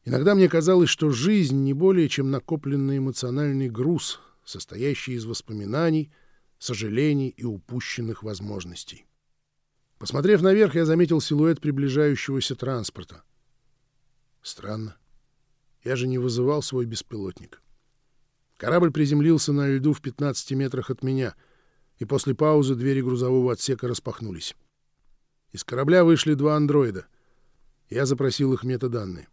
Иногда мне казалось, что жизнь не более чем накопленный эмоциональный груз, состоящий из воспоминаний, сожалений и упущенных возможностей. Посмотрев наверх, я заметил силуэт приближающегося транспорта. Странно. Я же не вызывал свой беспилотник. Корабль приземлился на льду в 15 метрах от меня, и после паузы двери грузового отсека распахнулись. Из корабля вышли два андроида. Я запросил их метаданные.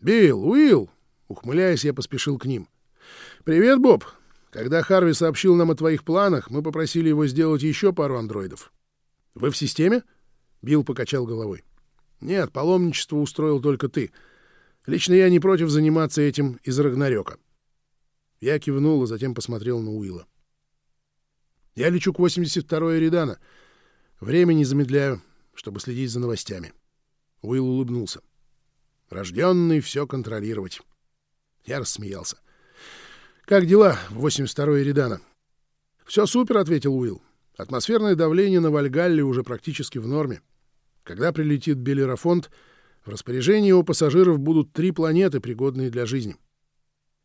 «Билл! Уилл!» Ухмыляясь, я поспешил к ним. «Привет, Боб! Когда Харви сообщил нам о твоих планах, мы попросили его сделать еще пару андроидов. Вы в системе?» Билл покачал головой. Нет, паломничество устроил только ты. Лично я не против заниматься этим из Рагнарёка. Я кивнул, а затем посмотрел на Уилла. Я лечу к 82-й Эридана. Время не замедляю, чтобы следить за новостями. Уилл улыбнулся. Рожденный все контролировать. Я рассмеялся. «Как дела в 82-й Эридана?» «Все супер», — ответил Уилл. «Атмосферное давление на Вальгалле уже практически в норме. Когда прилетит Белерафонт, в распоряжении его пассажиров будут три планеты, пригодные для жизни.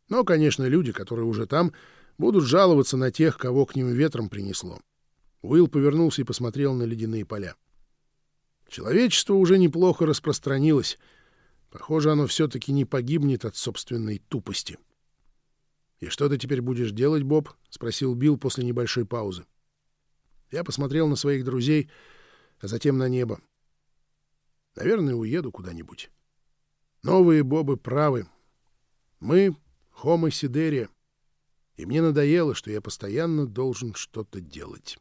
Но, конечно, люди, которые уже там, будут жаловаться на тех, кого к ним ветром принесло. Уилл повернулся и посмотрел на ледяные поля. Человечество уже неплохо распространилось. Похоже, оно все-таки не погибнет от собственной тупости. «И что ты теперь будешь делать, Боб?» — спросил Билл после небольшой паузы. Я посмотрел на своих друзей, а затем на небо. Наверное, уеду куда-нибудь. Новые Бобы правы. Мы — Homo Сидерия. И мне надоело, что я постоянно должен что-то делать.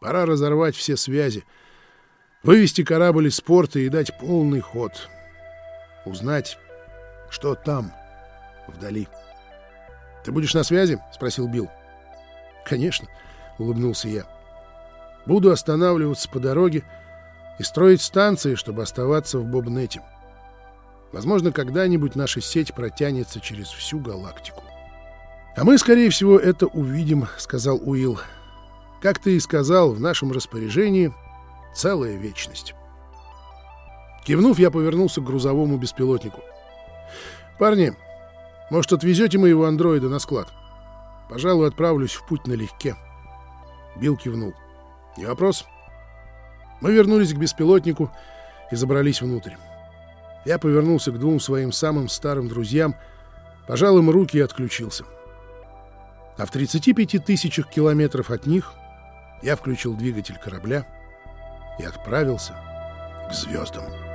Пора разорвать все связи, вывести корабль из порта и дать полный ход. Узнать, что там, вдали. «Ты будешь на связи?» — спросил Билл. «Конечно», — улыбнулся я. «Буду останавливаться по дороге и строить станции, чтобы оставаться в Бобнете. Возможно, когда-нибудь наша сеть протянется через всю галактику». «А мы, скорее всего, это увидим», — сказал Уилл. «Как ты и сказал, в нашем распоряжении целая вечность». Кивнув, я повернулся к грузовому беспилотнику. «Парни, может, отвезете моего андроида на склад? Пожалуй, отправлюсь в путь налегке». Билл кивнул. «Не вопрос». Мы вернулись к беспилотнику и забрались внутрь. Я повернулся к двум своим самым старым друзьям, пожал им руки и отключился. А в 35 тысячах километров от них я включил двигатель корабля и отправился к звездам.